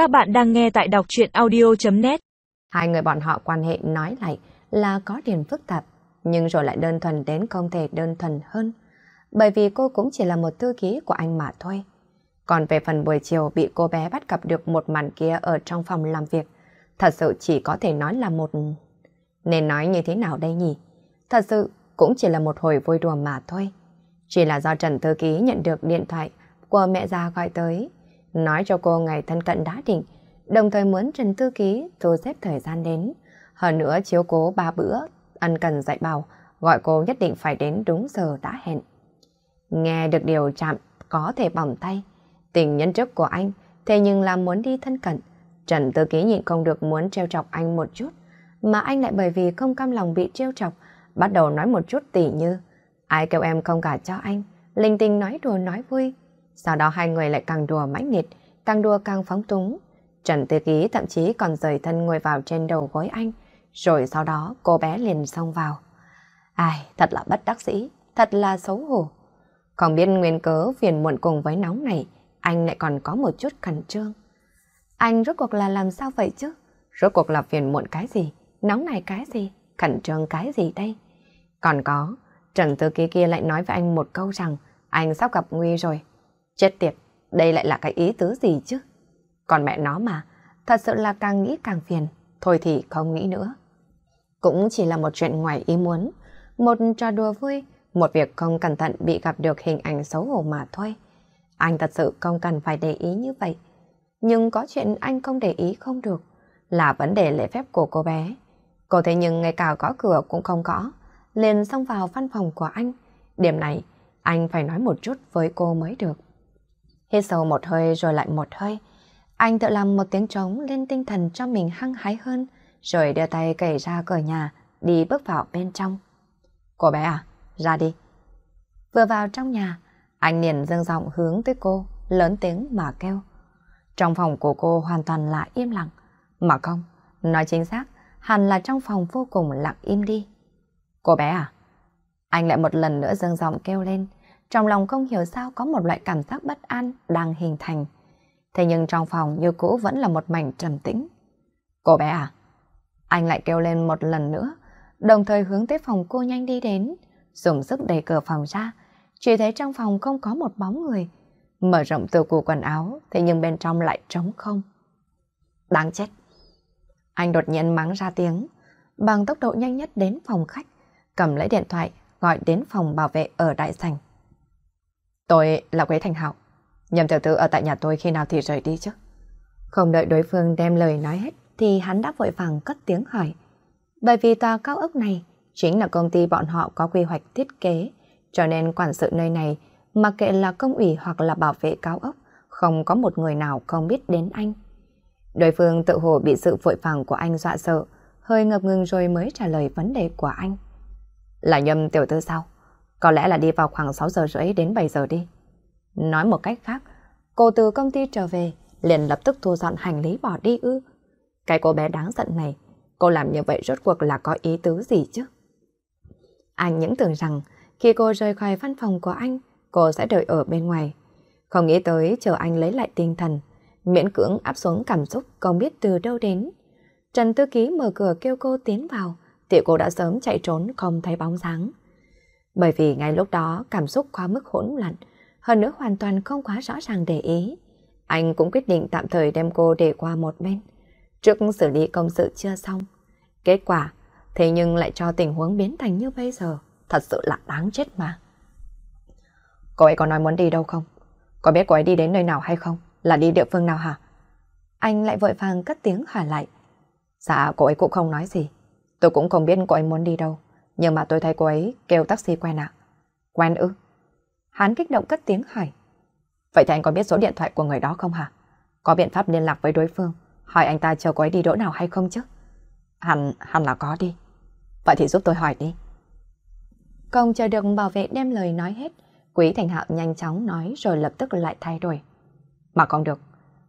Các bạn đang nghe tại đọc chuyện audio.net Hai người bọn họ quan hệ nói lại là có điểm phức tạp, nhưng rồi lại đơn thuần đến không thể đơn thuần hơn. Bởi vì cô cũng chỉ là một thư ký của anh mà thôi. Còn về phần buổi chiều bị cô bé bắt gặp được một màn kia ở trong phòng làm việc, thật sự chỉ có thể nói là một... Nên nói như thế nào đây nhỉ? Thật sự cũng chỉ là một hồi vui đùa mà thôi. Chỉ là do Trần Thư Ký nhận được điện thoại của mẹ già gọi tới, nói cho cô ngày thân cận đã định, đồng thời muốn Trần tư Ký thu xếp thời gian đến. Hơn nữa chiếu cố ba bữa, ăn cần dạy bảo, gọi cô nhất định phải đến đúng giờ đã hẹn. Nghe được điều chạm có thể bỏng tay, tình nhân trước của anh, thế nhưng là muốn đi thân cận. Trần Tư Ký nhịn không được muốn treo chọc anh một chút, mà anh lại bởi vì không cam lòng bị treo chọc, bắt đầu nói một chút tỉ như ai kêu em không cả cho anh, linh tinh nói đùa nói vui. Sau đó hai người lại càng đùa mãnh liệt, càng đùa càng phóng túng. Trần Tư Ký thậm chí còn rời thân ngồi vào trên đầu gối anh, rồi sau đó cô bé liền xông vào. Ai, thật là bất đắc dĩ, thật là xấu hổ. Không biết nguyên cớ phiền muộn cùng với nóng này, anh lại còn có một chút khẩn trương. Anh rốt cuộc là làm sao vậy chứ? Rốt cuộc là phiền muộn cái gì? Nóng này cái gì? Khẩn trương cái gì đây? Còn có, Trần Tư Ký kia lại nói với anh một câu rằng anh sắp gặp nguy rồi. Chết tiệt, đây lại là cái ý tứ gì chứ? Còn mẹ nó mà, thật sự là càng nghĩ càng phiền, thôi thì không nghĩ nữa. Cũng chỉ là một chuyện ngoài ý muốn, một trò đùa vui, một việc không cẩn thận bị gặp được hình ảnh xấu hổ mà thôi. Anh thật sự không cần phải để ý như vậy. Nhưng có chuyện anh không để ý không được, là vấn đề lễ phép của cô bé. Cô thế nhưng ngay cả gõ cửa cũng không có, liền xông vào văn phòng của anh. Điểm này, anh phải nói một chút với cô mới được. Hít sâu một hơi rồi lại một hơi. Anh tự làm một tiếng trống lên tinh thần cho mình hăng hái hơn, rồi đưa tay cởi ra cửa nhà, đi bước vào bên trong. Cô bé à, ra đi. Vừa vào trong nhà, anh liền dâng giọng hướng tới cô, lớn tiếng mà kêu. Trong phòng của cô hoàn toàn là im lặng, mà không, nói chính xác, hẳn là trong phòng vô cùng lặng im đi. Cô bé à? Anh lại một lần nữa dâng giọng kêu lên, trong lòng không hiểu sao có một loại cảm giác bất an đang hình thành. Thế nhưng trong phòng như cũ vẫn là một mảnh trầm tĩnh. Cô bé à? Anh lại kêu lên một lần nữa, đồng thời hướng tới phòng cô nhanh đi đến, dùng sức đẩy cửa phòng ra, chỉ thấy trong phòng không có một bóng người. Mở rộng từ củ quần áo, thế nhưng bên trong lại trống không. Đáng chết. Anh đột nhiên mắng ra tiếng, bằng tốc độ nhanh nhất đến phòng khách, cầm lấy điện thoại, gọi đến phòng bảo vệ ở đại sảnh. Tôi là Quế Thành Hạo, nhầm tiểu tử ở tại nhà tôi khi nào thì rời đi chứ? Không đợi đối phương đem lời nói hết, thì hắn đã vội vàng cất tiếng hỏi. Bởi vì tòa cao ốc này chính là công ty bọn họ có quy hoạch thiết kế, cho nên quản sự nơi này, mặc kệ là công ủy hoặc là bảo vệ cao ốc, không có một người nào không biết đến anh. Đối phương tự hồ bị sự vội vàng của anh dọa sợ, hơi ngập ngừng rồi mới trả lời vấn đề của anh. Là nhầm tiểu tư sao? Có lẽ là đi vào khoảng 6 giờ rưỡi đến 7 giờ đi. Nói một cách khác, cô từ công ty trở về, liền lập tức thu dọn hành lý bỏ đi ư. Cái cô bé đáng giận này, cô làm như vậy rốt cuộc là có ý tứ gì chứ? Anh những tưởng rằng khi cô rời khỏi văn phòng của anh, cô sẽ đợi ở bên ngoài. Không nghĩ tới chờ anh lấy lại tinh thần, miễn cưỡng áp xuống cảm xúc không biết từ đâu đến. Trần Tư Ký mở cửa kêu cô tiến vào, tiểu cô đã sớm chạy trốn không thấy bóng dáng. Bởi vì ngay lúc đó cảm xúc quá mức hỗn loạn, hơn nữa hoàn toàn không quá rõ ràng để ý. Anh cũng quyết định tạm thời đem cô để qua một bên. Trước xử lý công sự chưa xong. Kết quả, thế nhưng lại cho tình huống biến thành như bây giờ. Thật sự là đáng chết mà. Cô ấy có nói muốn đi đâu không? Có biết cô ấy đi đến nơi nào hay không? Là đi địa phương nào hả? Anh lại vội vàng cất tiếng hỏi lại. Dạ, cô ấy cũng không nói gì. Tôi cũng không biết cô ấy muốn đi đâu. Nhưng mà tôi thấy cô ấy kêu taxi quen ạ. Quen ư? Hắn kích động cất tiếng hỏi. Vậy thì anh có biết số điện thoại của người đó không hả? Có biện pháp liên lạc với đối phương, hỏi anh ta chờ cô ấy đi đỗ nào hay không chứ? Hẳn, hẳn là có đi. Vậy thì giúp tôi hỏi đi. Không chờ được bảo vệ đem lời nói hết, Quý Thành Hạo nhanh chóng nói rồi lập tức lại thay đổi. Mà không được,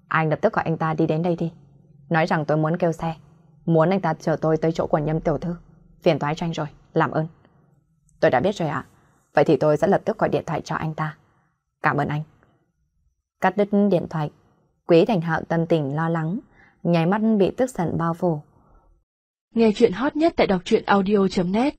anh lập tức gọi anh ta đi đến đây đi. Nói rằng tôi muốn kêu xe, muốn anh ta chờ tôi tới chỗ của nhâm tiểu thư. Phiền toái cho anh rồi, làm ơn. Tôi đã biết rồi ạ. Vậy thì tôi sẽ lập tức gọi điện thoại cho anh ta. Cảm ơn anh. Cắt đứt điện thoại, Quý Thành Hạo tâm tình lo lắng, nháy mắt bị tức giận bao phủ. Nghe chuyện hot nhất tại đọc truyện audio.net